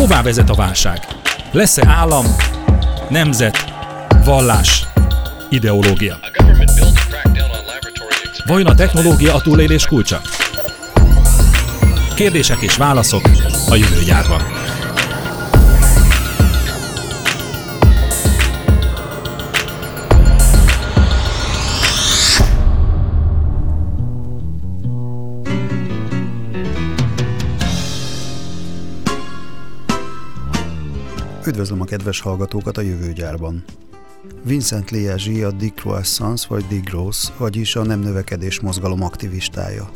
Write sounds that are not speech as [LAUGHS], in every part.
Hová vezet a válság? Lesz-e állam, nemzet, vallás, ideológia? Vajon a technológia a túlélés kulcsa? Kérdések és válaszok a jövő gyárban. Üdvözlöm a kedves hallgatókat a jövőgyárban. Vincent Liegi a Decroissance vagy Degrowth, vagyis a nem növekedés mozgalom aktivistája.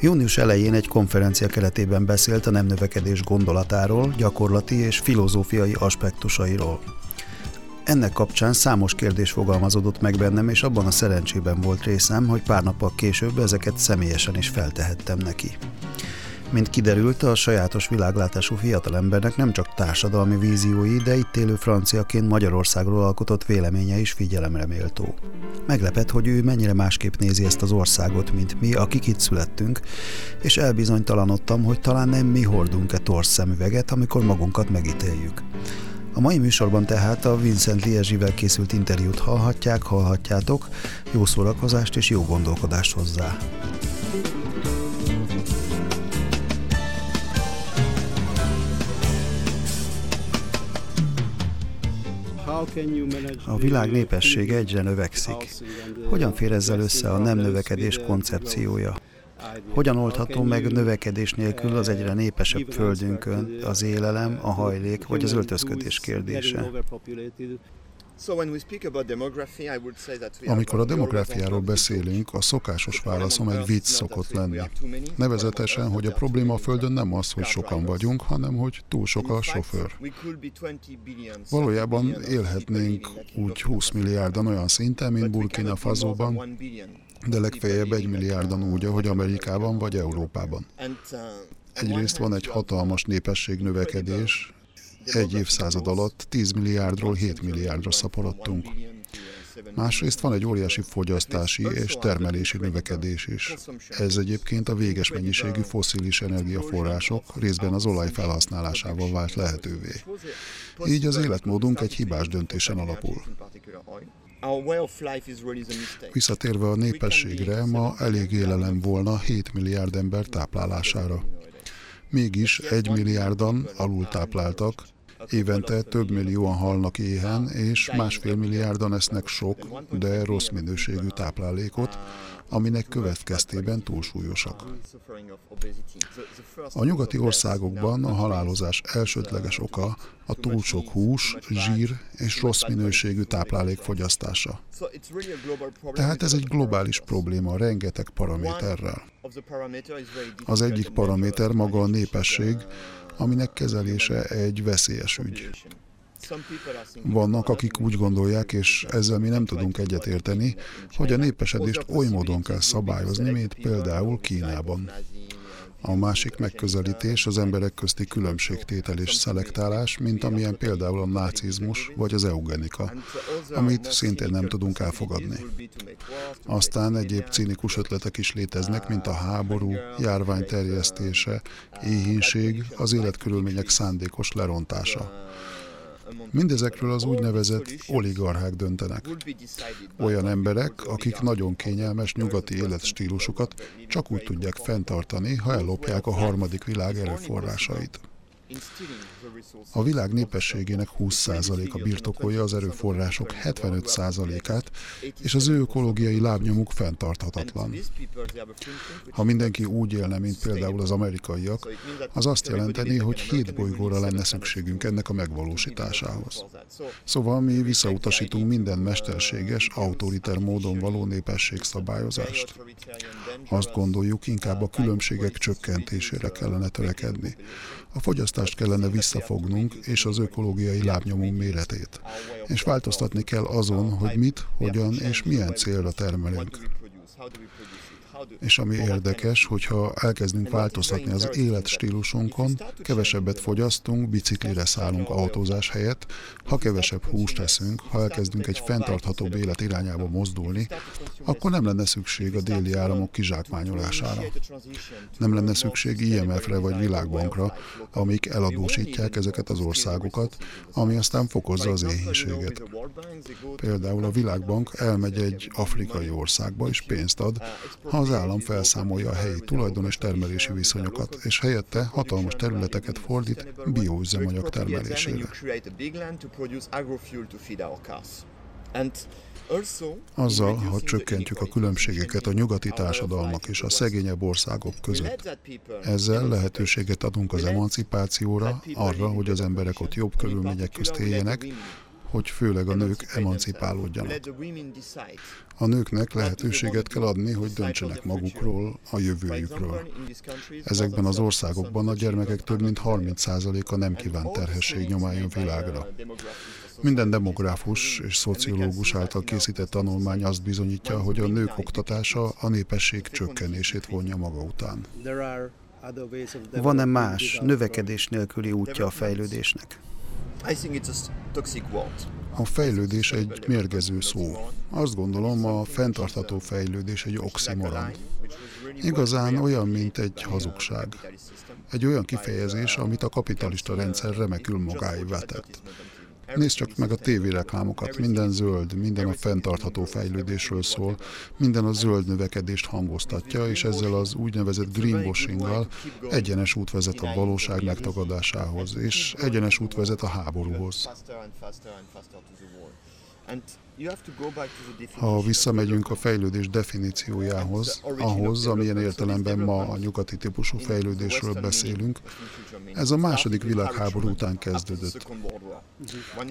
Június elején egy konferencia keretében beszélt a nem növekedés gondolatáról, gyakorlati és filozófiai aspektusairól. Ennek kapcsán számos kérdés fogalmazódott meg bennem, és abban a szerencsében volt részem, hogy pár nappal később ezeket személyesen is feltehettem neki. Mint kiderült, a sajátos világlátású fiatalembernek nem csak társadalmi víziói, de itt élő franciaként Magyarországról alkotott véleménye is figyelemre méltó. Meglepett, hogy ő mennyire másképp nézi ezt az országot, mint mi, akik itt születtünk, és elbizonytalanodtam, hogy talán nem mi hordunk-e torsz szemüveget, amikor magunkat megítéljük. A mai műsorban tehát a Vincent Liezsivel készült interjút hallhatják, hallhatjátok, jó szórakozást és jó gondolkodást hozzá. A világ népessége egyre növekszik. Hogyan fér ezzel össze a nem növekedés koncepciója? Hogyan oldható meg növekedés nélkül az egyre népesebb földünkön az élelem, a hajlék vagy az öltözködés kérdése? Amikor a demográfiáról beszélünk, a szokásos válaszom egy vicc szokott lenni. Nevezetesen, hogy a probléma a Földön nem az, hogy sokan vagyunk, hanem hogy túl sok a sofőr. Valójában élhetnénk úgy 20 milliárdan olyan szinten, mint Burkina Faso-ban, de legfeljebb egy milliárdan úgy, ahogy Amerikában vagy Európában. Egyrészt van egy hatalmas népességnövekedés, egy évszázad alatt 10 milliárdról 7 milliárdra szaporodtunk. Másrészt van egy óriási fogyasztási és termelési növekedés is. Ez egyébként a véges mennyiségű foszilis energiaforrások részben az olaj felhasználásával vált lehetővé. Így az életmódunk egy hibás döntésen alapul. Visszatérve a népességre, ma elég élelem volna 7 milliárd ember táplálására. Mégis egy milliárdan alultápláltak, Évente több millióan halnak éhen, és másfél milliárdan esznek sok, de rossz minőségű táplálékot, aminek következtében túlsúlyosak. A nyugati országokban a halálozás elsődleges oka a túl sok hús, zsír és rossz minőségű táplálék fogyasztása. Tehát ez egy globális probléma rengeteg paraméterrel. Az egyik paraméter maga a népesség, aminek kezelése egy veszélyes ügy. Vannak, akik úgy gondolják, és ezzel mi nem tudunk egyetérteni, hogy a népesedést oly módon kell szabályozni, mint például Kínában. A másik megközelítés az emberek közti különbségtétel és szelektálás, mint amilyen például a nácizmus vagy az eugenika, amit szintén nem tudunk elfogadni. Aztán egyéb cínikus ötletek is léteznek, mint a háború, járvány terjesztése, éhínség, az életkörülmények szándékos lerontása. Mindezekről az úgynevezett oligarchák döntenek. Olyan emberek, akik nagyon kényelmes nyugati életstílusukat csak úgy tudják fenntartani, ha ellopják a harmadik világ erőforrásait. A világ népességének 20%-a birtokolja az erőforrások 75%-át, és az ő ökológiai lábnyomuk fenntarthatatlan. Ha mindenki úgy élne, mint például az amerikaiak, az azt jelenteni, hogy hét bolygóra lenne szükségünk ennek a megvalósításához. Szóval mi visszautasítunk minden mesterséges, autoriter módon való népességszabályozást. Azt gondoljuk, inkább a különbségek csökkentésére kellene törekedni. A fogyasztást kellene visszafognunk, és az ökológiai lábnyomunk méretét. És változtatni kell azon, hogy mit, hogyan és milyen célra termelünk. És ami érdekes, hogyha elkezdünk változtatni az életstílusunkon, kevesebbet fogyasztunk, biciklire szállunk autózás helyett, ha kevesebb húst teszünk, ha elkezdünk egy fenntarthatóbb élet irányába mozdulni, akkor nem lenne szükség a déli államok kizsákmányolására. Nem lenne szükség IMF-re vagy Világbankra, amik eladósítják ezeket az országokat, ami aztán fokozza az éhínséget. Például a Világbank elmegy egy afrikai országba és pénzt ad, ha az állam felszámolja a helyi tulajdon és termelési viszonyokat, és helyette hatalmas területeket fordít bioüzemanyag termelésére. Azzal, ha csökkentjük a különbségeket a nyugati társadalmak és a szegényebb országok között, ezzel lehetőséget adunk az emancipációra, arra, hogy az emberek ott jobb körülmények közt éljenek, hogy főleg a nők emancipálódjanak. A nőknek lehetőséget kell adni, hogy döntsenek magukról, a jövőjükről. Ezekben az országokban a gyermekek több mint 30%-a nem kíván terhesség nyomáljon világra. Minden demográfus és szociológus által készített tanulmány azt bizonyítja, hogy a nők oktatása a népesség csökkenését vonja maga után. Van-e más, növekedés nélküli útja a fejlődésnek? A fejlődés egy mérgező szó. Azt gondolom, a fenntartható fejlődés egy oximoron. Igazán olyan, mint egy hazugság. Egy olyan kifejezés, amit a kapitalista rendszer remekül magáévá tett. Nézd csak meg a tévéreklámokat, minden zöld, minden a fenntartható fejlődésről szól, minden a zöld növekedést hangoztatja, és ezzel az úgynevezett greenwashinggal egyenes út vezet a valóság megtagadásához, és egyenes út vezet a háborúhoz. Ha visszamegyünk a fejlődés definíciójához, ahhoz, amilyen értelemben ma a nyugati típusú fejlődésről beszélünk, ez a második világháború után kezdődött.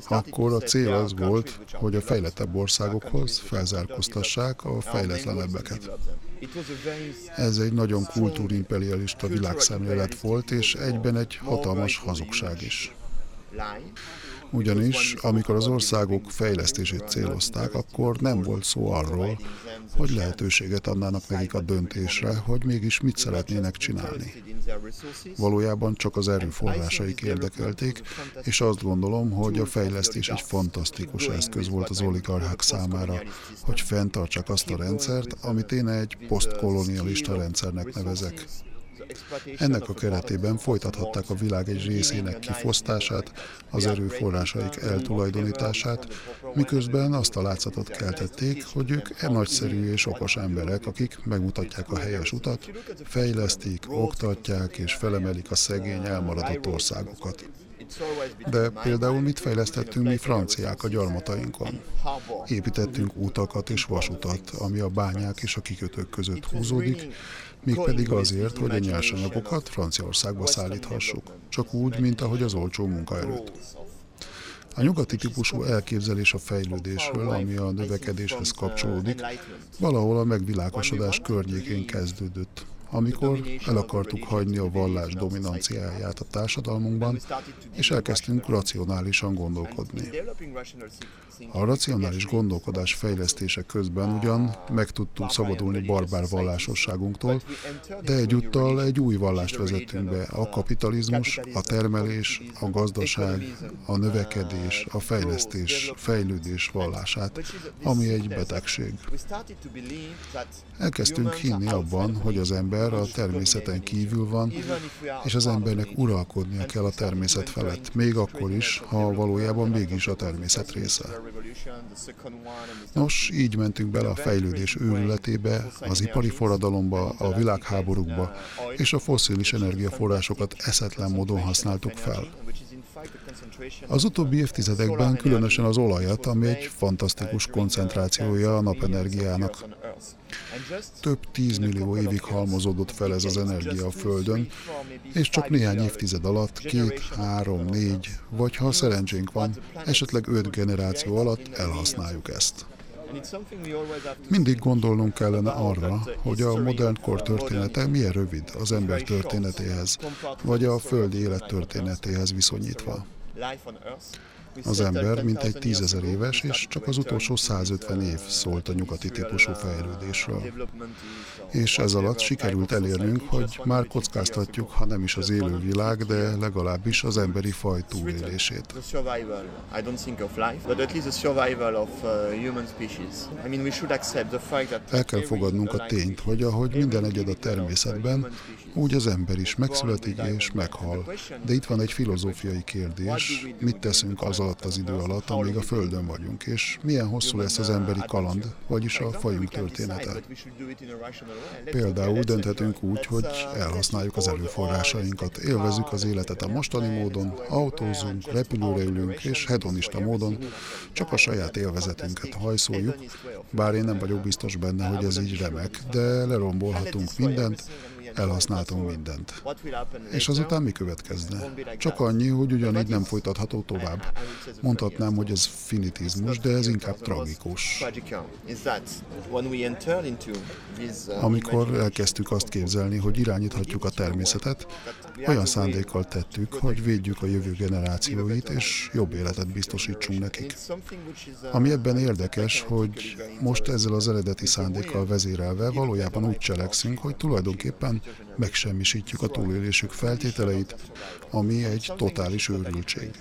Akkor a cél az volt, hogy a fejlettebb országokhoz felzárkóztassák a fejletlenebbeket. Ez egy nagyon kultúrimperialista világszemlélet volt, és egyben egy hatalmas hazugság is. Ugyanis, amikor az országok fejlesztését célozták, akkor nem volt szó arról, hogy lehetőséget adnának nekik a döntésre, hogy mégis mit szeretnének csinálni. Valójában csak az erőforrásaik érdekelték, és azt gondolom, hogy a fejlesztés egy fantasztikus eszköz volt az oligarchák számára, hogy fenntartsák azt a rendszert, amit én egy posztkolonialista rendszernek nevezek. Ennek a keretében folytathatták a világ egy részének kifosztását, az erőforrásaik eltulajdonítását, miközben azt a látszatot keltették, hogy ők e nagyszerű és okos emberek, akik megmutatják a helyes utat, fejlesztik, oktatják és felemelik a szegény elmaradott országokat. De például mit fejlesztettünk mi franciák a gyarmatainkon? Építettünk utakat és vasutat, ami a bányák és a kikötők között húzódik, mégpedig azért, hogy a nyersanyagokat Franciaországba szállíthassuk, csak úgy, mint ahogy az olcsó munkaerőt. A nyugati típusú elképzelés a fejlődésről, ami a növekedéshez kapcsolódik, valahol a megvilágosodás környékén kezdődött amikor el akartuk hagyni a vallás dominanciáját a társadalmunkban, és elkezdtünk racionálisan gondolkodni. A racionális gondolkodás fejlesztése közben ugyan meg tudtunk szabadulni barbár vallásosságunktól, de egyúttal egy új vallást vezettünk be, a kapitalizmus, a termelés, a gazdaság, a növekedés, a fejlesztés, fejlődés vallását, ami egy betegség. Elkezdtünk hinni abban, hogy az ember a természeten kívül van, és az embernek uralkodnia kell a természet felett, még akkor is, ha valójában mégis a természet része. Nos, így mentünk bele a fejlődés őrületébe, az ipari forradalomba, a világháborúkba, és a fosszilis energiaforrásokat eszetlen módon használtuk fel. Az utóbbi évtizedekben különösen az olajat, ami egy fantasztikus koncentrációja a napenergiának. Több tízmillió évig halmozódott fel ez az energia a Földön, és csak néhány évtized alatt két, három, négy, vagy ha szerencsénk van, esetleg öt generáció alatt elhasználjuk ezt. Mindig gondolnunk kellene arra, hogy a modern kor története milyen rövid az ember történetéhez, vagy a földi élet történetéhez viszonyítva. Az ember mintegy tízezer éves, és csak az utolsó 150 év szólt a nyugati típusú fejlődésről. És ez alatt sikerült elérnünk, hogy már kockáztatjuk, ha nem is az élő világ, de legalábbis az emberi faj túlélését. El kell fogadnunk a tényt, hogy ahogy minden egyed a természetben, úgy az ember is megszületik és meghal. De itt van egy filozófiai kérdés, mit teszünk az alatt az idő alatt, amíg a Földön vagyunk, és milyen hosszú lesz az emberi kaland, vagyis a fajunk története. Például dönthetünk úgy, hogy elhasználjuk az erőforrásainkat, élvezzük az életet a mostani módon, autózunk, repülőre ülünk, és hedonista módon csak a saját élvezetünket hajszoljuk, bár én nem vagyok biztos benne, hogy ez így remek, de lerombolhatunk mindent, elhasználtunk mindent. És azután mi következne? Csak annyi, hogy ugyanígy nem folytatható tovább. Mondhatnám, hogy ez finitizmus, de ez inkább tragikus. Amikor elkezdtük azt képzelni, hogy irányíthatjuk a természetet, olyan szándékkal tettük, hogy védjük a jövő generációit, és jobb életet biztosítsunk nekik. Ami ebben érdekes, hogy most ezzel az eredeti szándékkal vezérelve valójában úgy cselekszünk, hogy tulajdonképpen megsemmisítjük a túlélésük feltételeit, ami egy totális őrültség.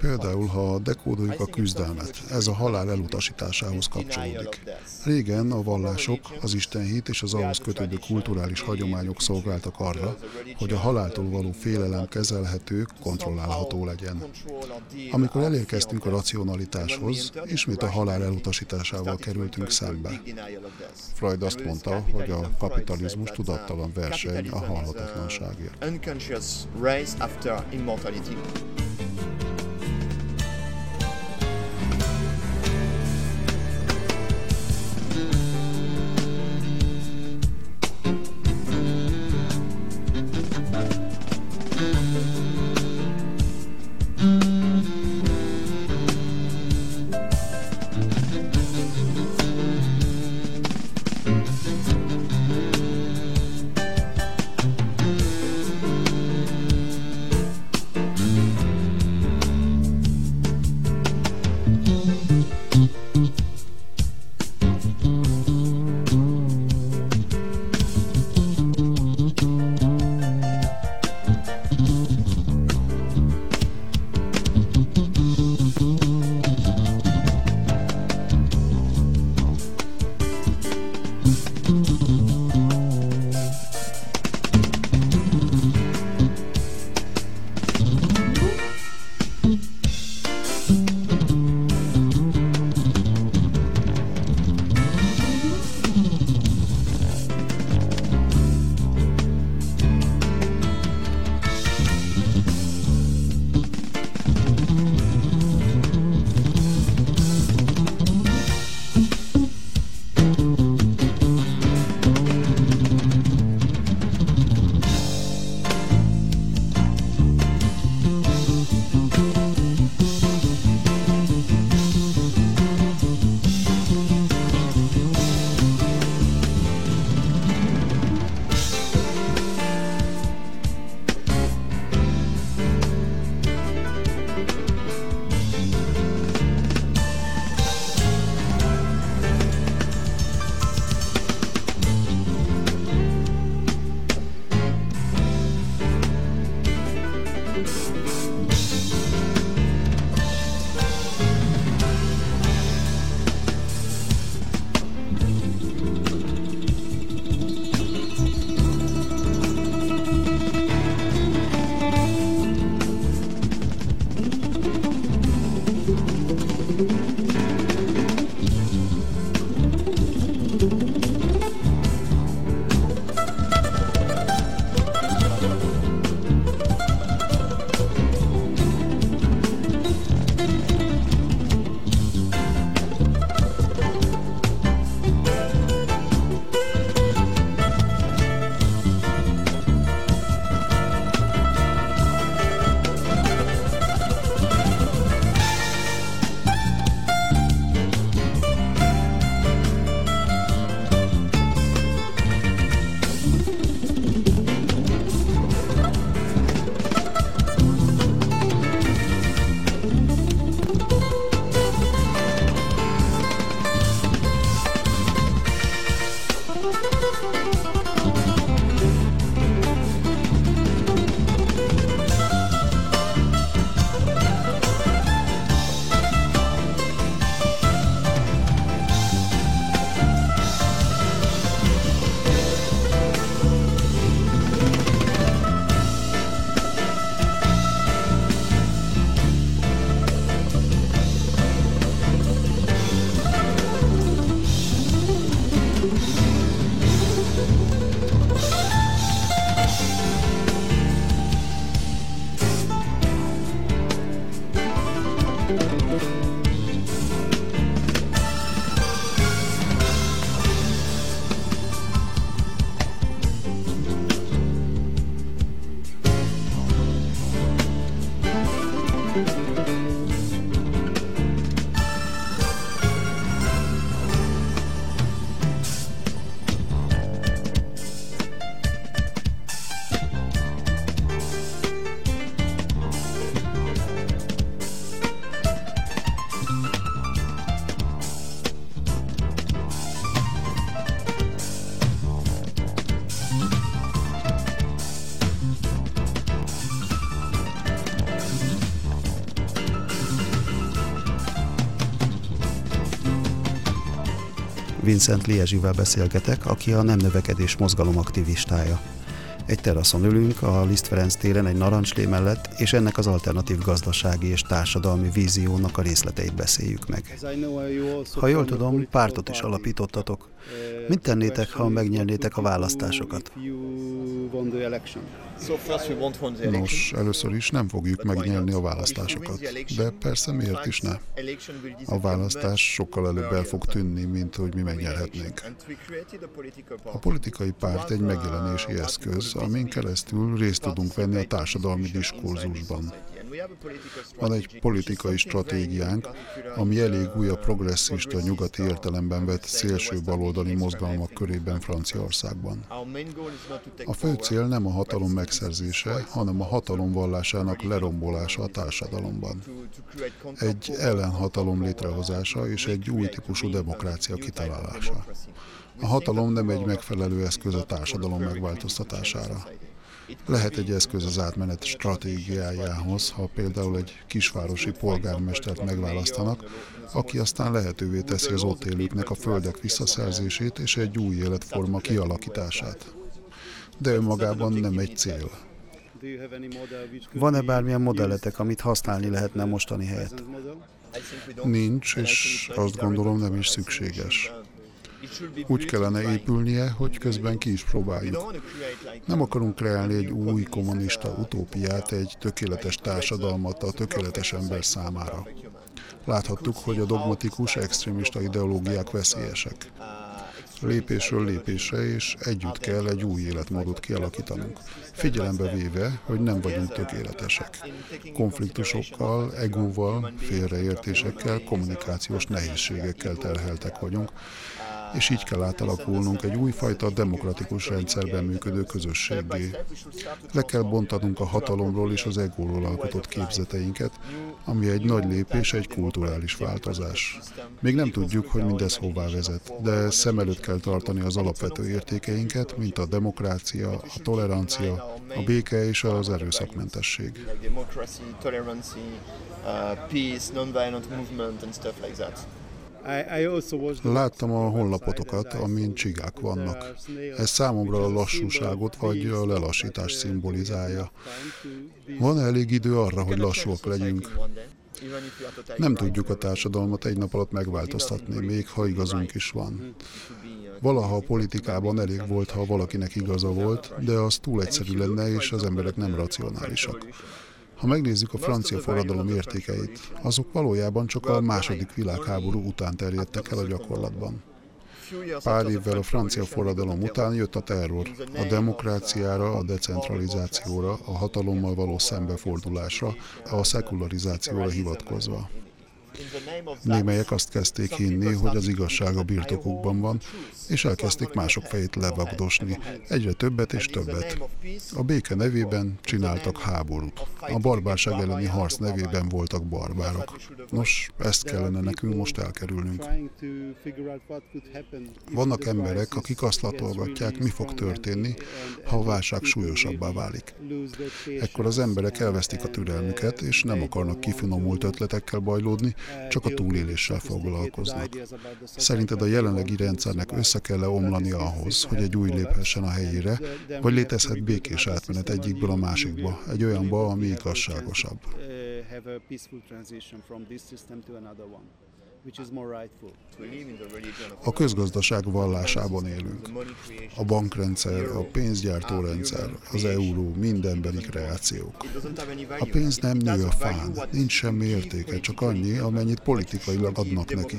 Például, ha dekódoljuk a küzdelmet, ez a halál elutasításához kapcsolódik. Régen a vallások, az istenhit és az ahhoz kötődő kulturális hagyományok szolgáltak arra, hogy a haláltól való félelem kezelhető, kontrollálható legyen. Amikor elérkeztünk a racionalitáshoz, ismét a halál elutasításával kerültünk szembe. Freud azt mondta, hogy a kapitalizmus tudattalan verseny a halhatatlanságért. Vincent Liezsivel beszélgetek, aki a Nem Növekedés mozgalom aktivistája. Egy teraszon ülünk a Liszt Ferenc téren egy narancslé mellett, és ennek az alternatív gazdasági és társadalmi víziónak a részleteit beszéljük meg. Ha jól tudom, pártot is alapítottatok. Mit tennétek, ha megnyernétek a választásokat? Nos, először is nem fogjuk megnyerni a választásokat, de persze miért is ne? A választás sokkal előbb el fog tűnni, mint hogy mi megnyerhetnénk. A politikai párt egy megjelenési eszköz, amin keresztül részt tudunk venni a társadalmi diskurzusban. Van egy politikai stratégiánk, ami elég új a progresszista nyugati értelemben vett szélső baloldali mozgalmak körében Franciaországban. A fő cél nem a hatalom megszerzése, hanem a hatalom vallásának lerombolása a társadalomban. Egy ellenhatalom létrehozása és egy új típusú demokrácia kitalálása. A hatalom nem egy megfelelő eszköz a társadalom megváltoztatására. Lehet egy eszköz az átmenet stratégiájához, ha például egy kisvárosi polgármestert megválasztanak, aki aztán lehetővé teszi az ott élőknek a földek visszaszerzését és egy új életforma kialakítását. De önmagában nem egy cél. Van-e bármilyen modelletek, amit használni lehetne mostani helyet? Nincs, és azt gondolom nem is szükséges. Úgy kellene épülnie, hogy közben ki is próbáljuk. Nem akarunk kreálni egy új kommunista utópiát, egy tökéletes társadalmat a tökéletes ember számára. Láthattuk, hogy a dogmatikus, extrémista ideológiák veszélyesek lépésről lépésre, és együtt kell egy új életmódot kialakítanunk. Figyelembe véve, hogy nem vagyunk tökéletesek. Konfliktusokkal, egóval, félreértésekkel, kommunikációs nehézségekkel terheltek vagyunk, és így kell átalakulnunk egy újfajta demokratikus rendszerben működő közösségé. Le kell bontanunk a hatalomról és az egóról alkotott képzeteinket, ami egy nagy lépés, egy kulturális változás. Még nem tudjuk, hogy mindez hová vezet, de szem előtt kell tartani az alapvető értékeinket, mint a demokrácia, a tolerancia, a béke és az erőszakmentesség. peace, non-violent movement and stuff like that. Láttam a honlapotokat, amin csigák vannak. Ez számomra a lassúságot vagy a lelassítást szimbolizálja. Van -e elég idő arra, hogy lassúak legyünk? Nem tudjuk a társadalmat egy nap alatt megváltoztatni, még ha igazunk is van. Valaha a politikában elég volt, ha valakinek igaza volt, de az túl egyszerű lenne, és az emberek nem racionálisak. Ha megnézzük a francia forradalom értékeit, azok valójában csak a második világháború után terjedtek el a gyakorlatban. Pár évvel a francia forradalom után jött a terror, a demokráciára, a decentralizációra, a hatalommal való szembefordulásra, a szekularizációra hivatkozva. Némelyek azt kezdték hinni, hogy az igazság a birtokukban van, és elkezdték mások fejét levagdosni, egyre többet és többet. A béke nevében csináltak háborút. A barbárság elleni harc nevében voltak barbárok. Nos, ezt kellene nekünk most elkerülnünk. Vannak emberek, akik azt latolgatják, mi fog történni, ha a válság súlyosabbá válik. Ekkor az emberek elvesztik a türelmüket, és nem akarnak kifinomult ötletekkel bajlódni, csak a túléléssel foglalkoznak. Szerinted a jelenlegi rendszernek össze kell -e omlani ahhoz, hogy egy új léphessen a helyére, vagy létezhet békés átmenet egyikből a másikba, egy olyanba, ami igazságosabb? A közgazdaság vallásában élünk. A bankrendszer, a pénzgyártórendszer, az euró, mindenbeli kreációk. A pénz nem nő a fán, nincs semmi értéke, csak annyi, amennyit politikailag adnak neki.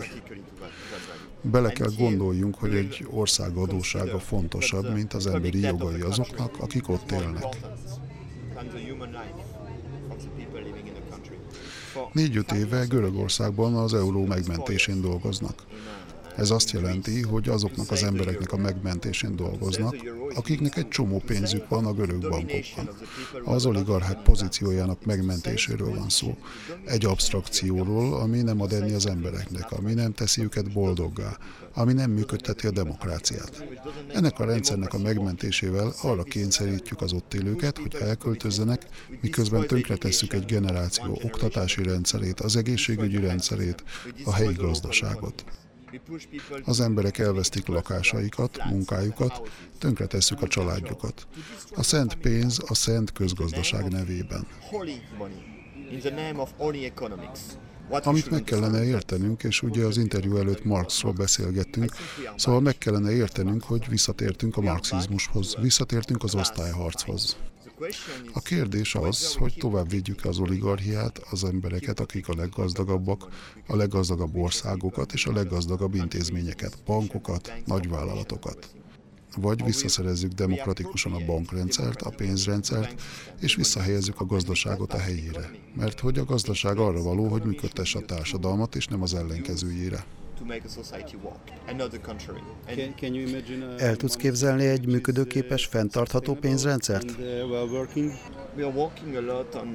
Bele kell gondoljunk, hogy egy ország adósága fontosabb, mint az emberi jogai azoknak, akik ott élnek. Négy-öt éve Görögországban az euró megmentésén dolgoznak. Ez azt jelenti, hogy azoknak az embereknek a megmentésén dolgoznak, akiknek egy csomó pénzük van a görög bankokban. Az oligarchák pozíciójának megmentéséről van szó. Egy abstrakcióról, ami nem ad enni az embereknek, ami nem teszi őket boldoggá, ami nem működteti a demokráciát. Ennek a rendszernek a megmentésével arra kényszerítjük az ott élőket, hogy elköltözzenek, miközben tönkretesszük egy generáció oktatási rendszerét, az egészségügyi rendszerét, a helyi gazdaságot. Az emberek elvesztik lakásaikat, munkájukat, tönkretesszük a családjukat. A szent pénz a szent közgazdaság nevében. Amit meg kellene értenünk, és ugye az interjú előtt Marxról beszélgettünk, szóval meg kellene értenünk, hogy visszatértünk a marxizmushoz, visszatértünk az osztályharchoz. A kérdés az, hogy tovább védjük az oligarchiát, az embereket, akik a leggazdagabbak, a leggazdagabb országokat és a leggazdagabb intézményeket, bankokat, nagyvállalatokat. Vagy visszaszerezzük demokratikusan a bankrendszert, a pénzrendszert, és visszahelyezzük a gazdaságot a helyére. Mert hogy a gazdaság arra való, hogy működtesse a társadalmat, és nem az ellenkezőjére. El tudsz képzelni egy működőképes, fenntartható pénzrendszert? Uh,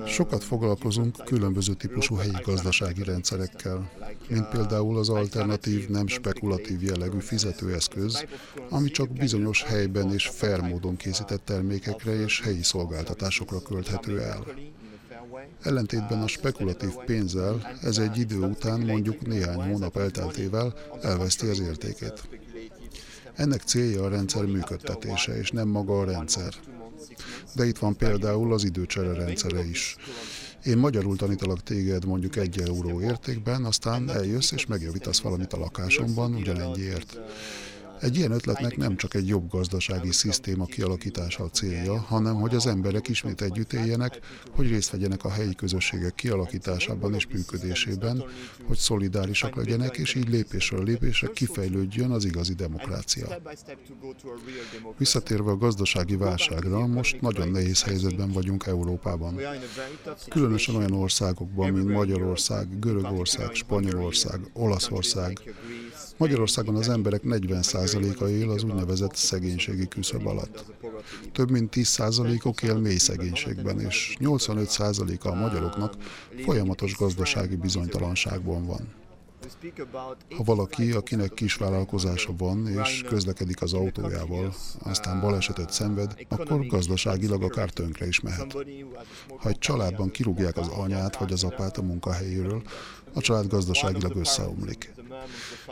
Sokat foglalkozunk különböző típusú helyi gazdasági rendszerekkel, mint uh, például az alternatív, nem spekulatív jellegű fizetőeszköz, ami csak bizonyos helyben és fair módon készített termékekre és helyi szolgáltatásokra költhető el. Ellentétben a spekulatív pénzzel ez egy idő után, mondjuk néhány hónap elteltével elveszti az értékét. Ennek célja a rendszer működtetése, és nem maga a rendszer. De itt van például az időcsere rendszere is. Én magyarul tanítalak téged mondjuk egy euró értékben, aztán eljössz és megjavítasz valamit a lakásomban ugyanennyiért. Egy ilyen ötletnek nem csak egy jobb gazdasági szisztéma kialakítása a célja, hanem hogy az emberek ismét együtt éljenek, hogy részt vegyenek a helyi közösségek kialakításában és működésében, hogy szolidárisak legyenek, és így lépésről lépésre kifejlődjön az igazi demokrácia. Visszatérve a gazdasági válságra, most nagyon nehéz helyzetben vagyunk Európában. Különösen olyan országokban, mint Magyarország, Görögország, Spanyolország, Olaszország, Magyarországon az emberek 40%-a él az úgynevezett szegénységi küszöb alatt. Több mint 10%-ok él mély szegénységben, és 85%-a a magyaroknak folyamatos gazdasági bizonytalanságban van. Ha valaki, akinek kis vállalkozása van, és közlekedik az autójával, aztán balesetet szenved, akkor gazdaságilag akár tönkre is mehet. Ha egy családban kirúgják az anyát vagy az apát a munkahelyéről, a család gazdaságilag összeomlik.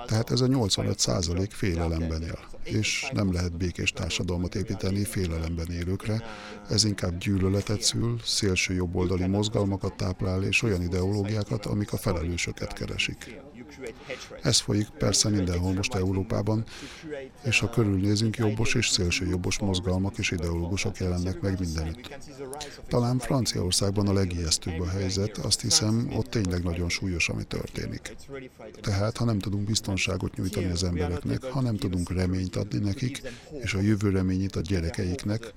Tehát ez a 85 százalék félelemben él, és nem lehet békés társadalmat építeni félelemben élőkre, ez inkább gyűlöletet szül, szélső jobboldali mozgalmakat táplál, és olyan ideológiákat, amik a felelősöket keresik. Ez folyik persze mindenhol most Európában, és ha körülnézünk, jobbos és szélső jobbos mozgalmak és ideológusok jelennek meg mindenütt. Talán Franciaországban a legijesztőbb a helyzet, azt hiszem, ott tényleg nagyon súlyos, ami történik. Tehát, ha nem tudunk biztonságot nyújtani az embereknek, ha nem tudunk reményt adni nekik, és a jövő reményét a gyerekeiknek,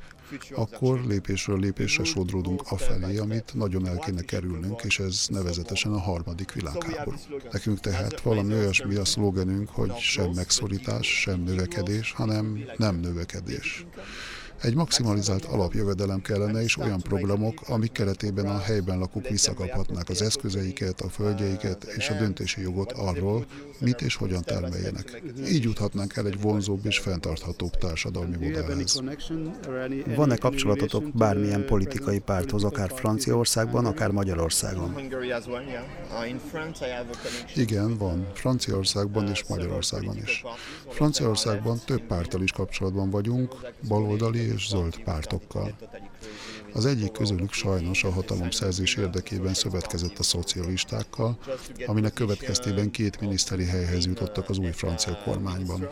akkor lépésről lépésre sodródunk afelé, amit nagyon el kéne kerülnünk, és ez nevezetesen a harmadik világháború. Nekünk tehát valami olyasmi a szlogenünk, hogy sem megszorítás, sem növekedés, hanem nem növekedés. Egy maximalizált alapjövedelem kellene és olyan programok, amik keretében a helyben lakók visszakaphatnák az eszközeiket, a földjeiket és a döntési jogot arról, mit és hogyan termeljenek. Így juthatnánk el egy vonzóbb és fenntarthatóbb társadalmi modellhez. Van-e kapcsolatotok bármilyen politikai párthoz, akár Franciaországban, akár Magyarországon? Igen, van. Franciaországban és Magyarországon is. Franciaországban több párttal is kapcsolatban vagyunk, baloldali és zöld pártokkal. Az egyik közülük sajnos a hatalomszerzés érdekében szövetkezett a szocialistákkal, aminek következtében két miniszteri helyhez jutottak az új francia kormányban.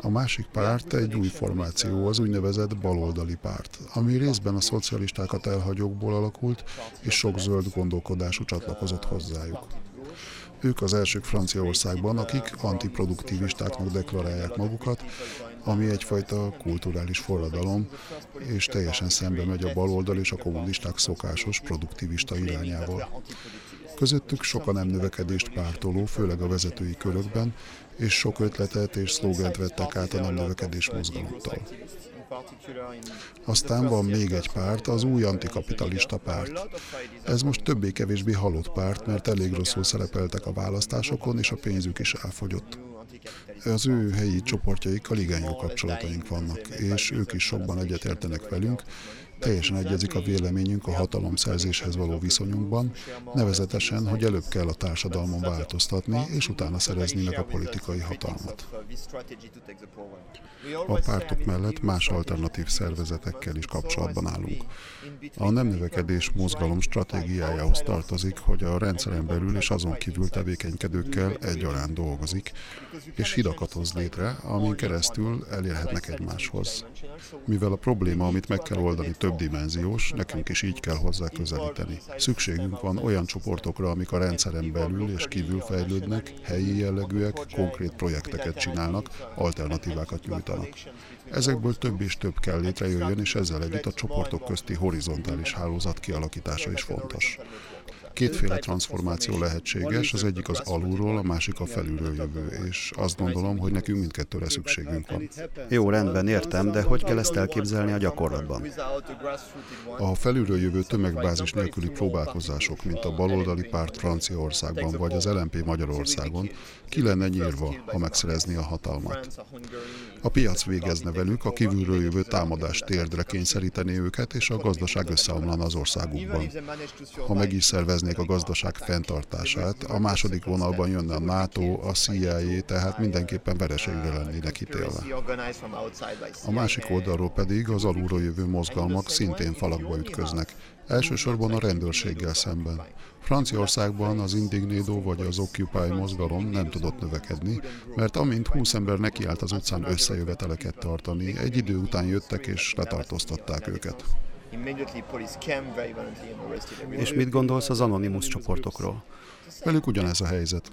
A másik párt egy új formáció, az úgynevezett baloldali párt, ami részben a szocialistákat elhagyókból alakult, és sok zöld gondolkodású csatlakozott hozzájuk. Ők az elsők Franciaországban, akik antiproduktivistáknak deklarálják magukat, ami egyfajta kulturális forradalom, és teljesen szembe megy a baloldal és a kommunisták szokásos produktivista irányával. Közöttük sokan nem növekedést pártoló, főleg a vezetői körökben, és sok ötletet és szlógent vettek át a nem növekedés mozgalomtól. Aztán van még egy párt, az új antikapitalista párt. Ez most többé-kevésbé halott párt, mert elég rosszul szerepeltek a választásokon, és a pénzük is elfogyott. Az ő helyi csoportjaikkal igen jó kapcsolataink vannak, és ők is sokban egyetértenek velünk, Teljesen egyezik a véleményünk a hatalomszerzéshez való viszonyunkban, nevezetesen, hogy előbb kell a társadalmon változtatni, és utána szerezni meg a politikai hatalmat. A pártok mellett más alternatív szervezetekkel is kapcsolatban állunk. A nem növekedés mozgalom stratégiájához tartozik, hogy a rendszeren belül és azon kívül tevékenykedőkkel egyaránt dolgozik, és hidakat hoz létre, amin keresztül elérhetnek egymáshoz. Mivel a probléma, amit meg kell oldani, több többdimenziós, nekünk is így kell hozzá közelíteni. Szükségünk van olyan csoportokra, amik a rendszeren belül és kívül fejlődnek, helyi jellegűek, konkrét projekteket csinálnak, alternatívákat nyújtanak. Ezekből több és több kell létrejöjjön, és ezzel együtt a csoportok közti horizontális hálózat kialakítása is fontos. Kétféle transformáció lehetséges, az egyik az alulról, a másik a felülről jövő, és azt gondolom, hogy nekünk mindkettőre szükségünk van. Jó, rendben, értem, de hogy kell ezt elképzelni a gyakorlatban? A felülről jövő tömegbázis nélküli próbálkozások, mint a baloldali párt Franciaországban vagy az LNP Magyarországon, ki lenne nyírva, ha megszerezni a hatalmat. A piac végezne velük, a kívülről jövő támadást térdre kényszeríteni őket, és a gazdaság összeomlana az országukban. Ha meg is szerveznék a gazdaság fenntartását, a második vonalban jönne a NATO, a CIA, tehát mindenképpen vereségre lennének ítélve. A másik oldalról pedig az alulról jövő mozgalmak szintén falakba ütköznek, elsősorban a rendőrséggel szemben. Franciaországban az Indignédo vagy az Occupy mozgalom nem tudott növekedni, mert amint 20 ember nekiállt az utcán összejöveteleket tartani, egy idő után jöttek és letartóztatták őket. És mit gondolsz az anonimus csoportokról? Velük ugyanez a helyzet.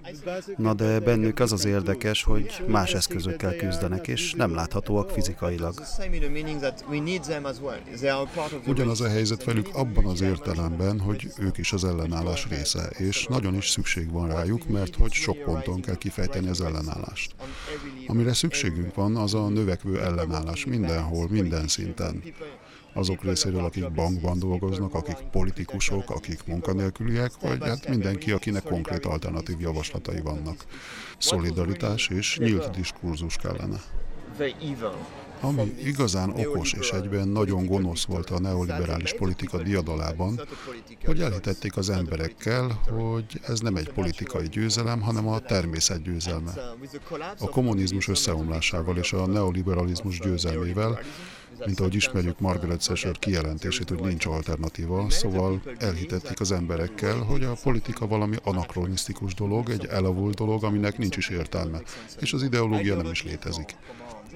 Na de bennük az az érdekes, hogy más eszközökkel küzdenek, és nem láthatóak fizikailag. Ugyanaz a helyzet velük abban az értelemben, hogy ők is az ellenállás része, és nagyon is szükség van rájuk, mert hogy sok ponton kell kifejteni az ellenállást. Amire szükségünk van, az a növekvő ellenállás mindenhol, minden szinten azok részéről, akik bankban dolgoznak, akik politikusok, akik munkanélküliek, vagy hát mindenki, akinek konkrét alternatív javaslatai vannak. Szolidaritás és nyílt diskurzus kellene. Ami igazán okos és egyben nagyon gonosz volt a neoliberális politika diadalában, hogy elhitették az emberekkel, hogy ez nem egy politikai győzelem, hanem a természet győzelme. A kommunizmus összeomlásával és a neoliberalizmus győzelmével mint ahogy ismerjük Margaret Thatcher kijelentését, hogy nincs alternatíva, szóval elhitették az emberekkel, hogy a politika valami anakronisztikus dolog, egy elavult dolog, aminek nincs is értelme, és az ideológia nem is létezik.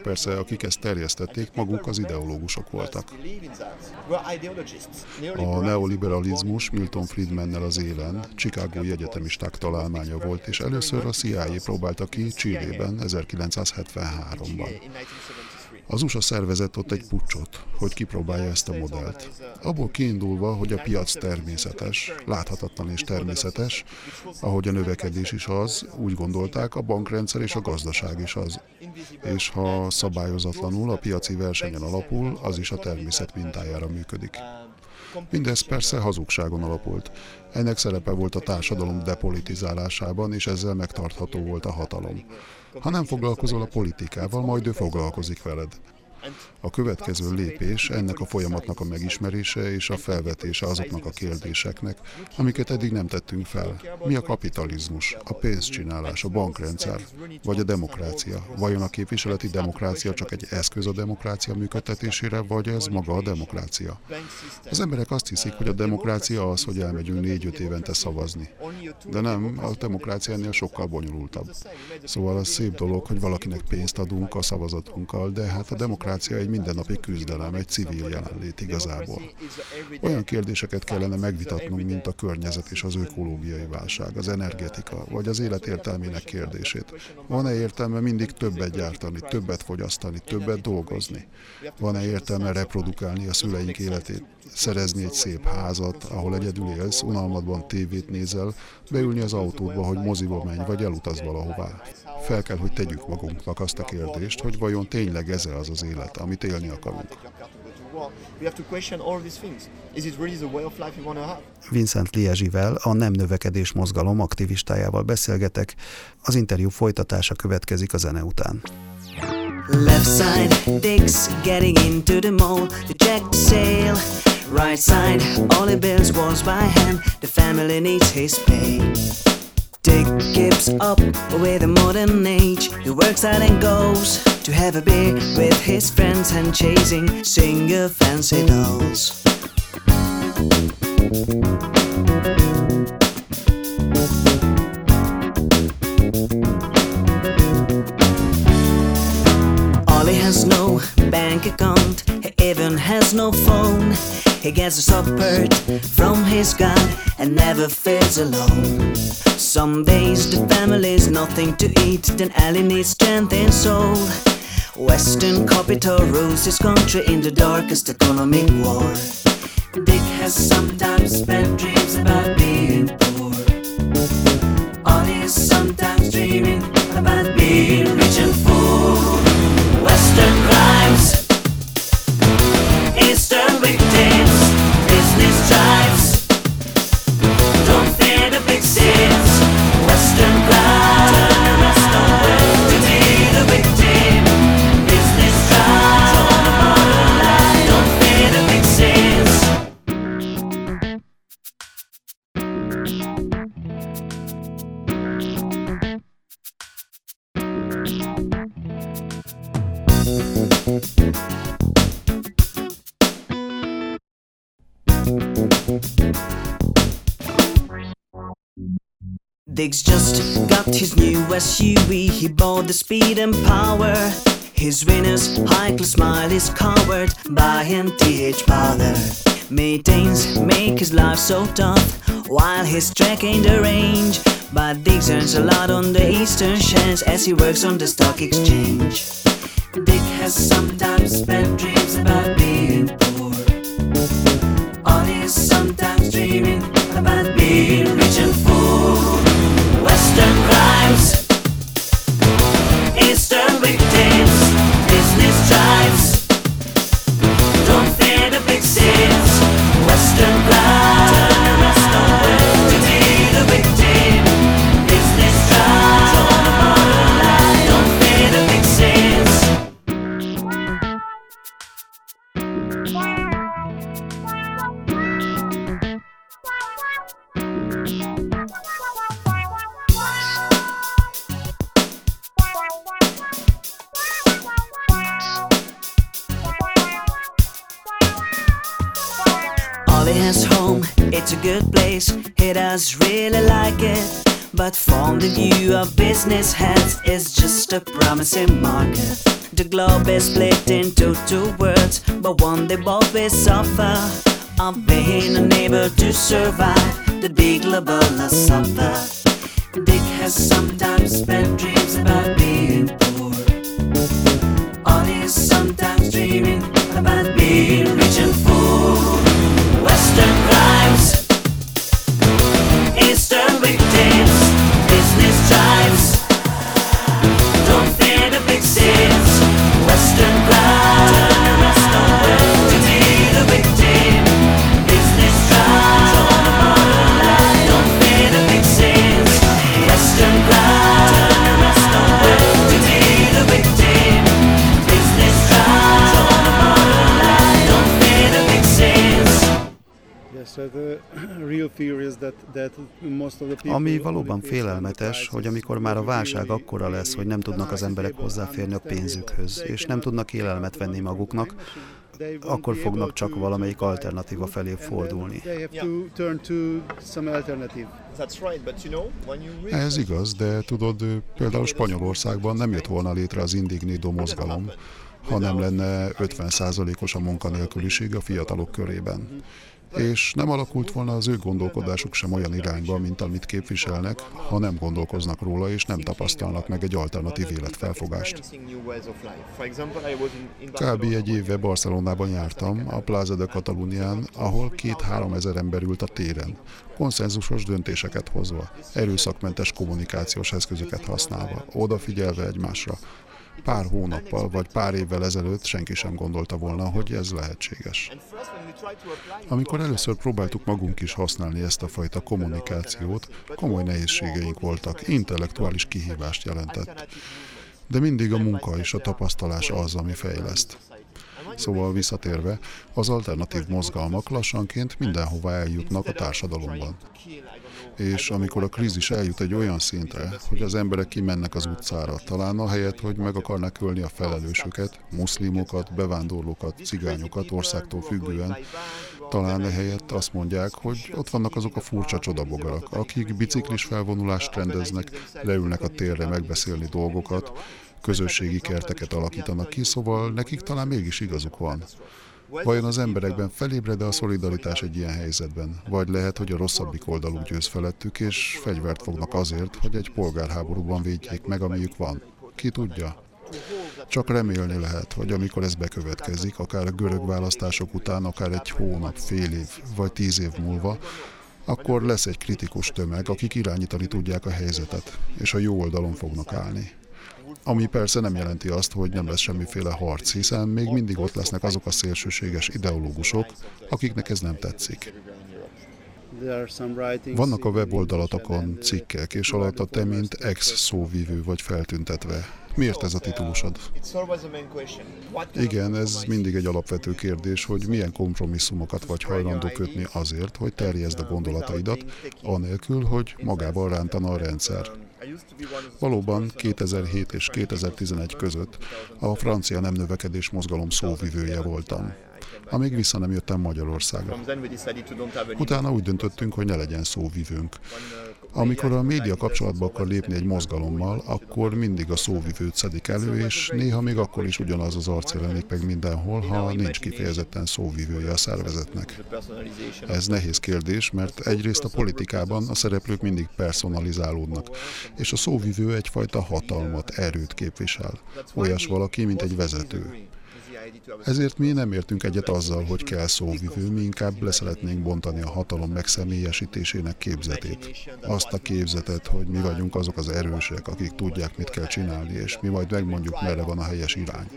Persze, akik ezt terjesztették, maguk az ideológusok voltak. A neoliberalizmus Milton Friedmannel az élen Chicagói egyetemisták találmánya volt, és először a CIA próbálta ki Csillében 1973-ban. Az USA szervezett ott egy pucsot, hogy kipróbálja ezt a modellt. Abból kiindulva, hogy a piac természetes, láthatatlan és természetes, ahogy a növekedés is az, úgy gondolták, a bankrendszer és a gazdaság is az. És ha szabályozatlanul a piaci versenyen alapul, az is a természet mintájára működik. Mindez persze hazugságon alapult. Ennek szerepe volt a társadalom depolitizálásában, és ezzel megtartható volt a hatalom. Ha nem foglalkozol a politikával, majd ő foglalkozik veled. A következő lépés ennek a folyamatnak a megismerése és a felvetése azoknak a kérdéseknek, amiket eddig nem tettünk fel. Mi a kapitalizmus, a pénzcsinálás, a bankrendszer, vagy a demokrácia? Vajon a képviseleti demokrácia csak egy eszköz a demokrácia működtetésére, vagy ez maga a demokrácia? Az emberek azt hiszik, hogy a demokrácia az, hogy elmegyünk négy-öt évente szavazni. De nem, a demokrácia ennél sokkal bonyolultabb. Szóval az szép dolog, hogy valakinek pénzt adunk a szavazatunkkal, de hát a demokrácia egy mindennapi küzdelem, egy civil jelenlét igazából. Olyan kérdéseket kellene megvitatnunk, mint a környezet és az ökológiai válság, az energetika, vagy az élet értelmének kérdését. Van-e értelme mindig többet gyártani, többet fogyasztani, többet dolgozni? Van-e értelme reprodukálni a szüleink életét, szerezni egy szép házat, ahol egyedül élsz, unalmadban tévét nézel, beülni az autódba, hogy moziba menj, vagy elutaz valahová. Fel kell, hogy tegyük magunknak azt a kérdést, hogy vajon tényleg ez az az élet, amit élni akarunk. Vincent Liezsivel, a Nem Növekedés Mozgalom aktivistájával beszélgetek. Az interjú folytatása következik a zene után. Left side, Dick's getting into the mall to check the sale. Right side, all the bills was by hand. The family needs his pay. Dick keeps up with the modern age. He works out and goes to have a beer with his friends and chasing single fancy dolls. Ollie has no bank account, he even has no phone. He gets support from his God and never feels alone. Some days the family's nothing to eat, then Ali needs strength and soul. Western capital rules his country in the darkest economic war. Dick has sometimes spent dreams about being poor. Ali is sometimes dreaming about being rich and full. Diggs just got his new SUV, he bought the speed and power. His winner's high class smile is covered by MTH powder. Maintains make his life so tough while he's tracking the range. But Diggs earns a lot on the eastern shares as he works on the stock exchange. Dick has sometimes spent dreams about being poor. On is sometimes dreaming about being rich and full. Western Crimes. He does really like it. But from the view of business heads, it's just a promising market. The globe is split into two worlds, but one they both will suffer of being unable to survive the big global suffer. The dick has sometimes spent dreams about being poor. On is sometimes dreaming about being rich and full. Western crimes, Ami valóban félelmetes, hogy amikor már a válság akkora lesz, hogy nem tudnak az emberek hozzáférni a pénzükhöz, és nem tudnak élelmet venni maguknak, akkor fognak csak valamelyik alternatíva felé fordulni. Ez igaz, de tudod, például Spanyolországban nem jött volna létre az indignido mozgalom, ha nem lenne 50%-os a munkanélküliség a fiatalok körében. És nem alakult volna az ő gondolkodásuk sem olyan irányba, mint amit képviselnek, ha nem gondolkoznak róla és nem tapasztalnak meg egy alternatív életfelfogást. Kb. egy éve Barcelonában jártam, a Plaza de Catalunián, ahol két-három ezer ember ült a téren, konszenzusos döntéseket hozva, erőszakmentes kommunikációs eszközöket használva, odafigyelve egymásra, Pár hónappal vagy pár évvel ezelőtt senki sem gondolta volna, hogy ez lehetséges. Amikor először próbáltuk magunk is használni ezt a fajta kommunikációt, komoly nehézségeink voltak, intellektuális kihívást jelentett. De mindig a munka és a tapasztalás az, ami fejleszt. Szóval visszatérve, az alternatív mozgalmak lassanként mindenhova eljutnak a társadalomban. És amikor a krízis eljut egy olyan szintre, hogy az emberek kimennek az utcára, talán ahelyett, hogy meg akarnak ölni a felelősöket, muszlimokat, bevándorlókat, cigányokat országtól függően, talán ehelyett azt mondják, hogy ott vannak azok a furcsa csodabogarak, akik biciklis felvonulást rendeznek, leülnek a térre megbeszélni dolgokat, közösségi kerteket alakítanak ki, szóval nekik talán mégis igazuk van. Vajon az emberekben felébred a szolidaritás egy ilyen helyzetben? Vagy lehet, hogy a rosszabbik oldalú győz felettük, és fegyvert fognak azért, hogy egy polgárháborúban védjék meg, amiük van? Ki tudja? Csak remélni lehet, hogy amikor ez bekövetkezik, akár a görög választások után, akár egy hónap, fél év vagy tíz év múlva, akkor lesz egy kritikus tömeg, akik irányítani tudják a helyzetet, és a jó oldalon fognak állni. Ami persze nem jelenti azt, hogy nem lesz semmiféle harc, hiszen még mindig ott lesznek azok a szélsőséges ideológusok, akiknek ez nem tetszik. Vannak a weboldalatokon cikkek, és alatta te, mint ex-szóvívő vagy feltüntetve. Miért ez a titulusod? Igen, ez mindig egy alapvető kérdés, hogy milyen kompromisszumokat vagy hajlandó kötni azért, hogy terjezd a gondolataidat, anélkül, hogy magával rántana a rendszer. Valóban 2007 és 2011 között a francia nem növekedés mozgalom szóvivője voltam amíg vissza nem jöttem Magyarországra. Utána úgy döntöttünk, hogy ne legyen szóvivőnk. Amikor a média kapcsolatba akar lépni egy mozgalommal, akkor mindig a szóvivőt szedik elő, és néha még akkor is ugyanaz az arc jelenik meg mindenhol, ha nincs kifejezetten szóvivője a szervezetnek. Ez nehéz kérdés, mert egyrészt a politikában a szereplők mindig personalizálódnak, és a szóvivő egyfajta hatalmat, erőt képvisel. Olyas valaki, mint egy vezető. Ezért mi nem értünk egyet azzal, hogy kell szóvivő, mi inkább leszeretnénk bontani a hatalom megszemélyesítésének képzetét. Azt a képzetet, hogy mi vagyunk azok az erősek, akik tudják, mit kell csinálni, és mi majd megmondjuk, merre van a helyes irány.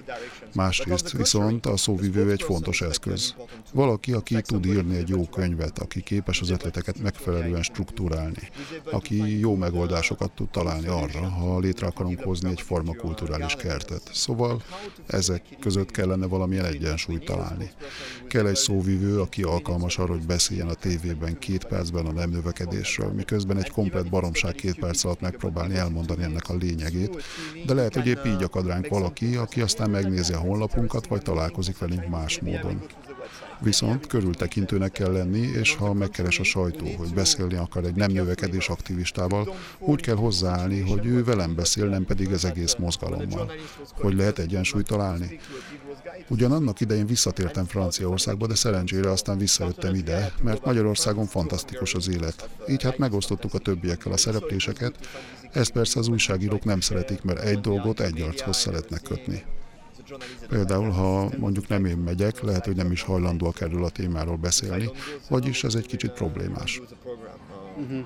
Másrészt viszont a szóvivő egy fontos eszköz. Valaki, aki tud írni egy jó könyvet, aki képes az ötleteket megfelelően struktúrálni, aki jó megoldásokat tud találni arra, ha létre akarunk hozni egy formakulturális kertet. Szóval ezek között kellene valamilyen egyensúlyt találni. Kell egy szóvivő, aki alkalmas arra, hogy beszéljen a tévében két percben a nem növekedésről, miközben egy komplet baromság két perc alatt megpróbálni elmondani ennek a lényegét, de lehet, hogy épp így akad ránk valaki, aki aztán megnézi a honlapunkat, vagy találkozik velünk más módon. Viszont körültekintőnek kell lenni, és ha megkeres a sajtó, hogy beszélni akar egy nem növekedés aktivistával, úgy kell hozzáállni, hogy ő velem beszél, nem pedig az egész mozgalommal. Hogy lehet egyensúlyt találni? Ugyan annak idején visszatértem Franciaországba, de szerencsére aztán visszajöttem ide, mert Magyarországon fantasztikus az élet. Így hát megosztottuk a többiekkel a szerepléseket, ezt persze az újságírók nem szeretik, mert egy dolgot egy archoz szeretnek kötni. Például, ha mondjuk nem én megyek, lehet, hogy nem is hajlandóak erről a témáról beszélni, vagyis ez egy kicsit problémás. [LAUGHS]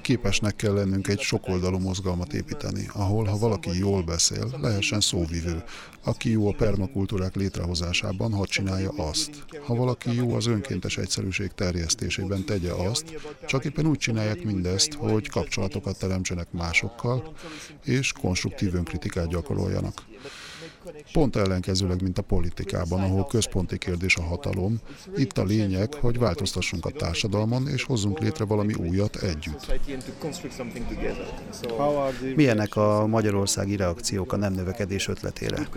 Képesnek kell lennünk egy sokoldalú mozgalmat építeni, ahol, ha valaki jól beszél, lehessen szóvivő. Aki jó a permakultúrák létrehozásában, ha csinálja azt. Ha valaki jó az önkéntes egyszerűség terjesztésében, tegye azt, csak éppen úgy csinálják mindezt, hogy kapcsolatokat teremtsenek másokkal, és konstruktív önkritikát gyakoroljanak. Pont ellenkezőleg, mint a politikában, ahol központi kérdés a hatalom, itt a lényeg, hogy változtassunk a társadalmon, és hozzunk létre valami újat együtt. Milyenek a magyarországi reakciók a nem növekedés ötletére?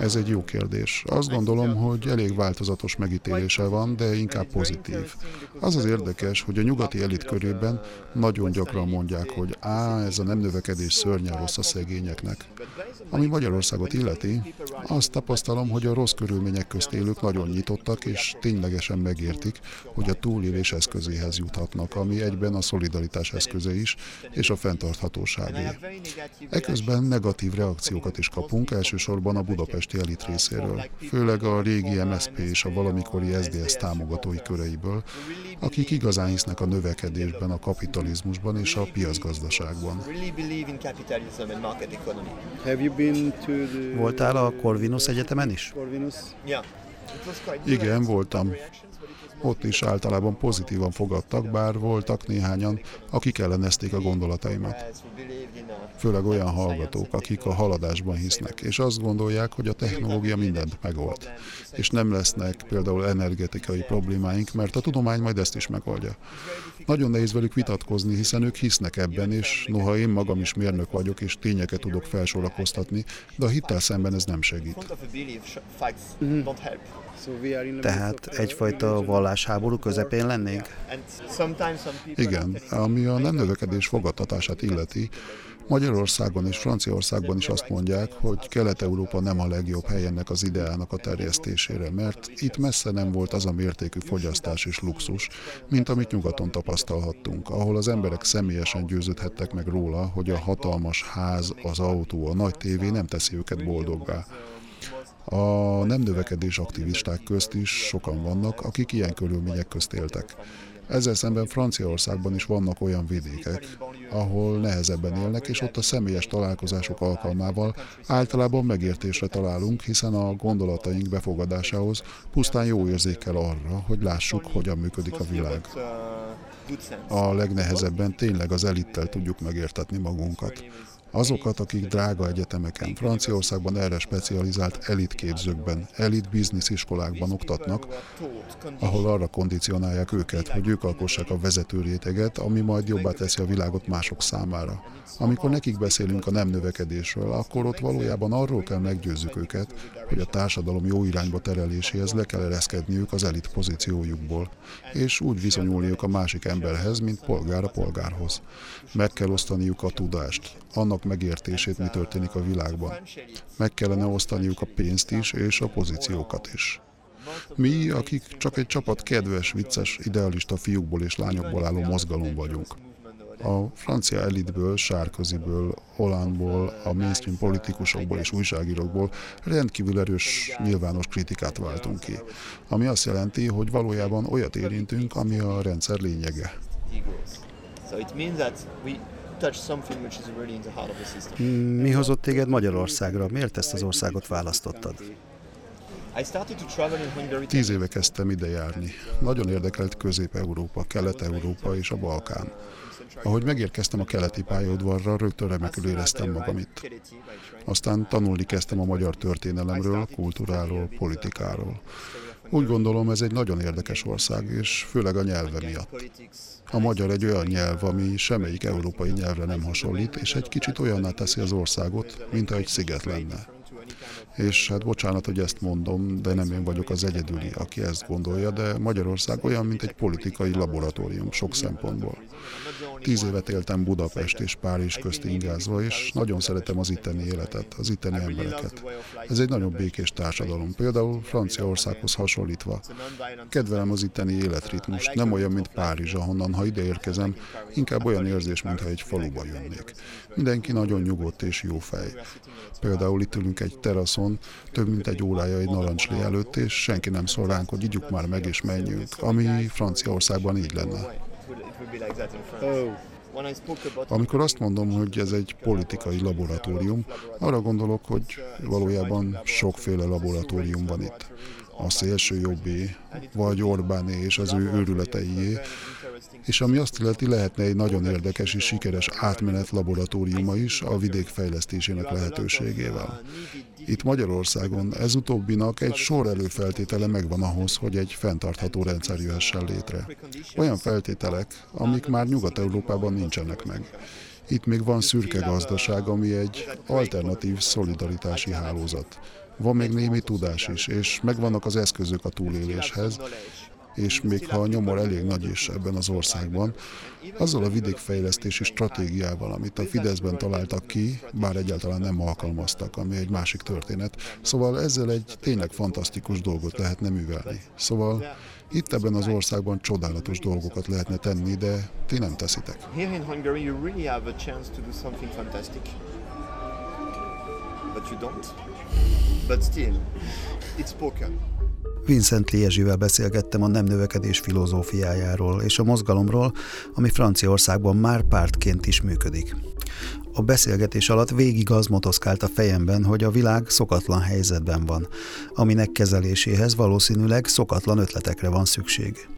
Ez egy jó kérdés. Azt gondolom, hogy elég változatos megítélése van, de inkább pozitív. Az az érdekes, hogy a nyugati elit körében nagyon gyakran mondják, hogy á, ez a nem növekedés szörnyen rossz a szegényeknek. Ami Magyarországot illeti, azt tapasztalom, hogy a rossz körülmények közt élők nagyon nyitottak, és ténylegesen megértik, hogy a túlélés eszközéhez juthatnak, ami egyben a szolidaritás eszköze is, és a fenntarthatóságé. Eközben negatív reakciókat is kapunk, elsősorban a budapesti elit részéről, főleg a régi MSZP és a valamikori SDS támogatói köreiből, akik igazán hisznek a növekedésben, a kapitalizmusban és a piacgazdaságban. Voltál a Corvinus Egyetemen is? Igen, voltam. Ott is általában pozitívan fogadtak, bár voltak néhányan, akik ellenezték a gondolataimat. Főleg olyan hallgatók, akik a haladásban hisznek, és azt gondolják, hogy a technológia mindent megold. És nem lesznek például energetikai problémáink, mert a tudomány majd ezt is megoldja. Nagyon nehéz velük vitatkozni, hiszen ők hisznek ebben, és noha én magam is mérnök vagyok, és tényeket tudok felsorakoztatni, de a hittel szemben ez nem segít. Tehát egyfajta vallásháború közepén lennénk? Igen, ami a nem növekedés fogadtatását illeti, Magyarországon és Franciaországban is azt mondják, hogy Kelet-Európa nem a legjobb hely ennek az ideának a terjesztésére, mert itt messze nem volt az a mértékű fogyasztás és luxus, mint amit nyugaton tapasztalhattunk, ahol az emberek személyesen győződhettek meg róla, hogy a hatalmas ház, az autó, a nagy tévé nem teszi őket boldoggá. A nem növekedés aktivisták közt is sokan vannak, akik ilyen körülmények közt éltek. Ezzel szemben Franciaországban is vannak olyan vidékek, ahol nehezebben élnek, és ott a személyes találkozások alkalmával általában megértésre találunk, hiszen a gondolataink befogadásához pusztán jó érzékel arra, hogy lássuk, hogyan működik a világ. A legnehezebben tényleg az elittel tudjuk megértetni magunkat. Azokat, akik drága egyetemeken, Franciaországban erre specializált elitképzőkben, elit biznisziskolákban oktatnak, ahol arra kondicionálják őket, hogy ők alkossák a vezető réteget, ami majd jobbá teszi a világot mások számára. Amikor nekik beszélünk a nem növekedésről, akkor ott valójában arról kell meggyőzzük őket, hogy a társadalom jó irányba tereléséhez le kell ereszkedniük az elit pozíciójukból, és úgy viszonyulniuk a másik emberhez, mint polgár a polgárhoz. Meg kell osztaniuk a tudást, annak megértését, mi történik a világban. Meg kellene osztaniuk a pénzt is, és a pozíciókat is. Mi, akik csak egy csapat kedves, vicces, idealista fiúkból és lányokból álló mozgalom vagyunk. A francia elitből, Sárkoziből, Hollandból, a mainstream politikusokból és újságírókból rendkívül erős nyilvános kritikát váltunk ki, ami azt jelenti, hogy valójában olyat érintünk, ami a rendszer lényege. Mi hozott téged Magyarországra? Miért ezt az országot választottad? Tíz éve kezdtem ide járni. Nagyon érdekelt Közép-Európa, Kelet-Európa és a Balkán. Ahogy megérkeztem a keleti pályaudvarra, rögtön remekül éreztem magam itt. Aztán tanulni kezdtem a magyar történelemről, kultúráról, politikáról. Úgy gondolom, ez egy nagyon érdekes ország, és főleg a nyelve miatt. A magyar egy olyan nyelv, ami semmelyik európai nyelvre nem hasonlít, és egy kicsit olyanná teszi az országot, mint egy sziget lenne. És hát bocsánat, hogy ezt mondom, de nem én vagyok az egyedüli, aki ezt gondolja, de Magyarország olyan, mint egy politikai laboratórium sok szempontból. Tíz évet éltem Budapest és Párizs közt ingázva, és nagyon szeretem az itteni életet, az itteni embereket. Ez egy nagyon békés társadalom, például Franciaországhoz hasonlítva. Kedvelem az itteni életritmust, nem olyan, mint Párizs, ahonnan, ha ide érkezem, inkább olyan érzés, mintha egy faluba jönnék. Mindenki nagyon nyugodt és jó fej. Például itt ülünk egy teraszon, több mint egy órája egy narancslé előtt, és senki nem szól ránk, hogy igyuk már meg és menjünk, ami Franciaországban így lenne. Amikor azt mondom, hogy ez egy politikai laboratórium, arra gondolok, hogy valójában sokféle laboratórium van itt. A szélső jobbé, vagy Orbáné és az ő őrületeié, és ami azt illeti, lehetne egy nagyon érdekes és sikeres átmenet laboratóriuma is a vidék fejlesztésének lehetőségével. Itt Magyarországon ez utóbbinak egy sor előfeltétele megvan ahhoz, hogy egy fenntartható rendszer jöhessen létre. Olyan feltételek, amik már Nyugat-Európában nincsenek meg. Itt még van szürke gazdaság, ami egy alternatív szolidaritási hálózat. Van még némi tudás is, és megvannak az eszközök a túléléshez, és még ha a nyomor elég nagy is ebben az országban, azzal a vidékfejlesztési stratégiával, amit a Fideszben találtak ki, bár egyáltalán nem alkalmaztak, ami egy másik történet. Szóval ezzel egy tényleg fantasztikus dolgot lehetne művelni. Szóval itt ebben az országban csodálatos dolgokat lehetne tenni, de ti nem teszitek. But you don't. But still, it's spoken. Vincent Liezsivel beszélgettem a nem növekedés filozófiájáról és a mozgalomról, ami Franciaországban már pártként is működik. A beszélgetés alatt végig az motoszkált a fejemben, hogy a világ szokatlan helyzetben van, aminek kezeléséhez valószínűleg szokatlan ötletekre van szükség.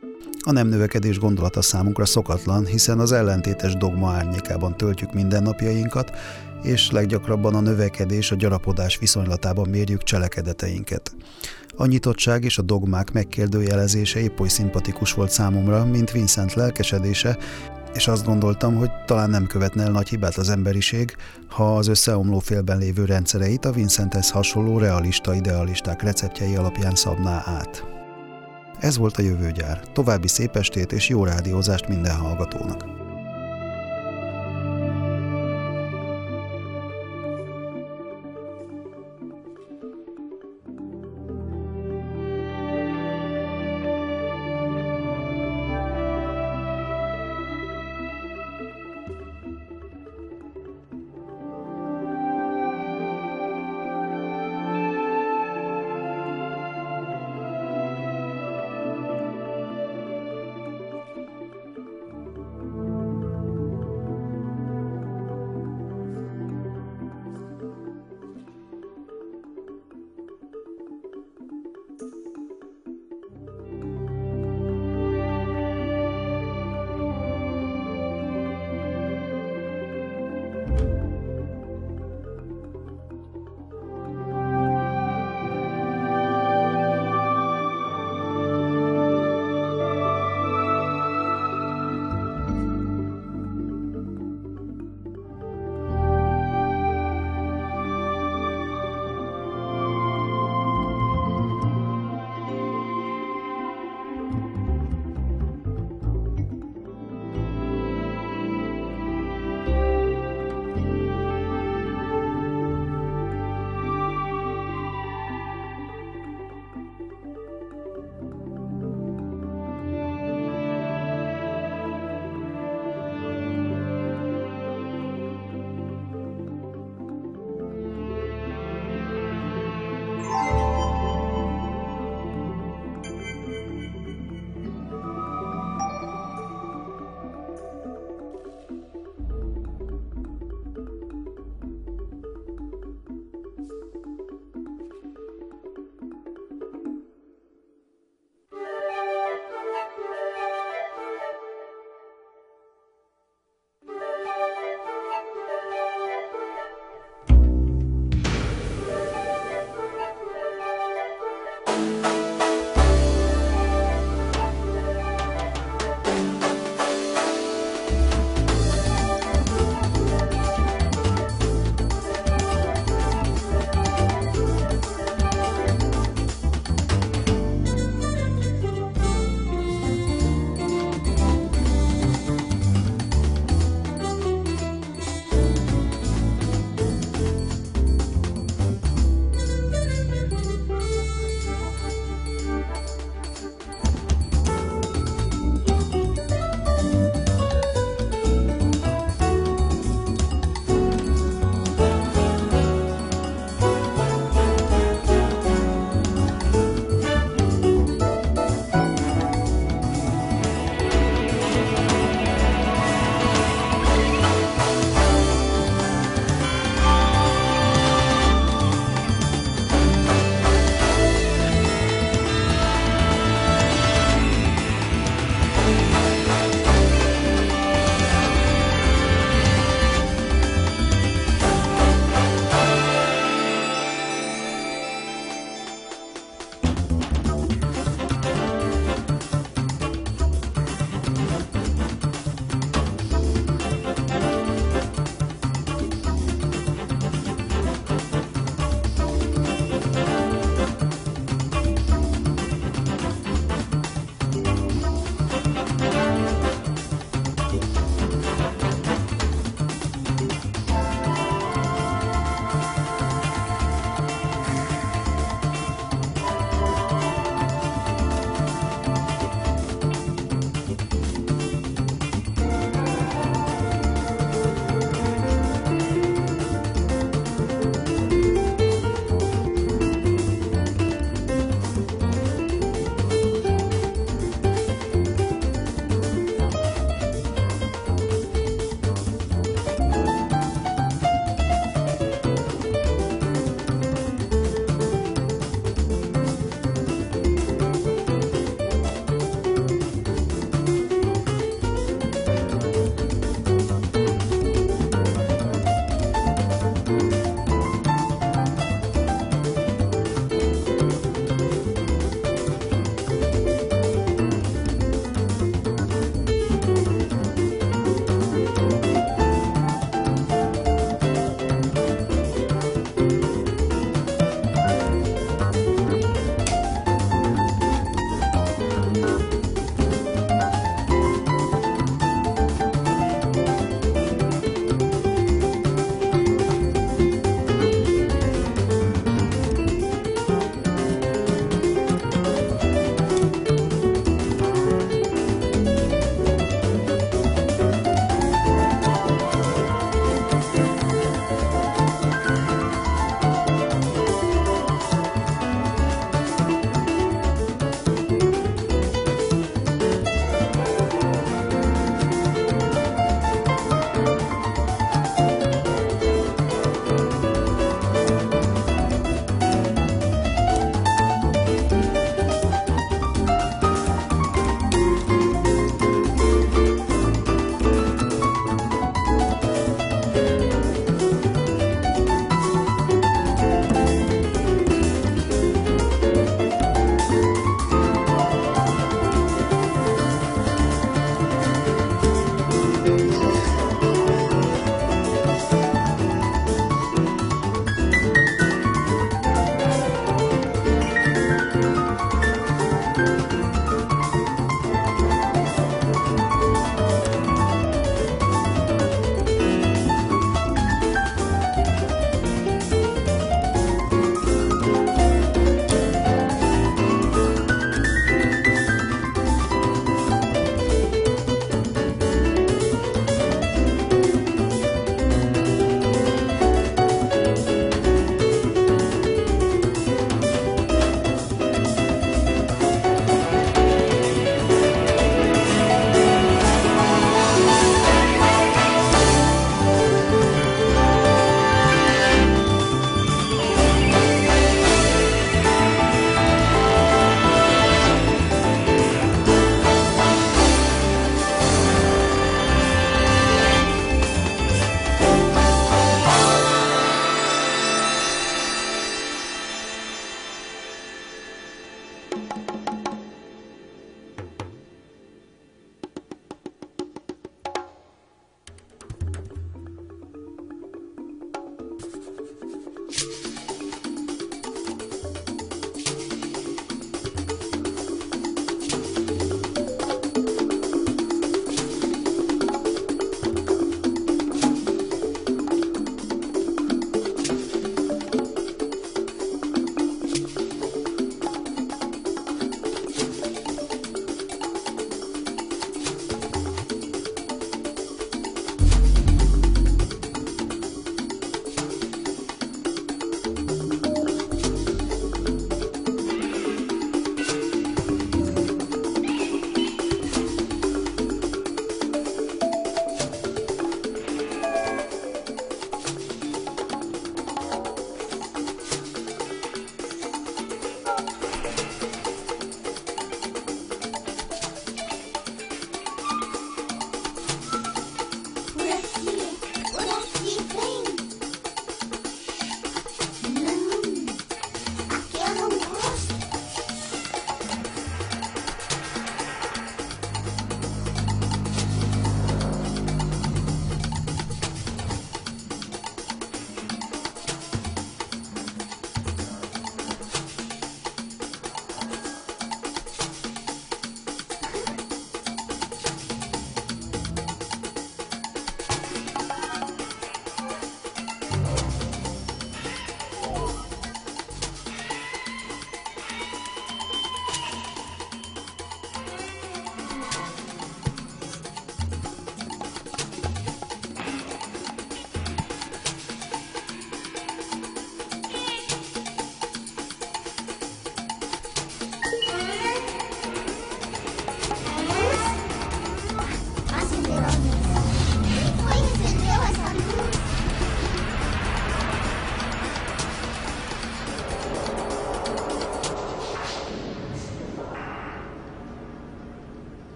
A nem növekedés gondolata számunkra szokatlan, hiszen az ellentétes dogma árnyékában töltjük mindennapjainkat, és leggyakrabban a növekedés a gyarapodás viszonylatában mérjük cselekedeteinket. A nyitottság és a dogmák megkérdőjelezése épp oly szimpatikus volt számomra, mint Vincent lelkesedése, és azt gondoltam, hogy talán nem követne el nagy hibát az emberiség, ha az összeomló félben lévő rendszereit a Vincenthez hasonló realista idealisták receptjei alapján szabná át. Ez volt a jövőgyár. További szép estét és jó rádiózást minden hallgatónak!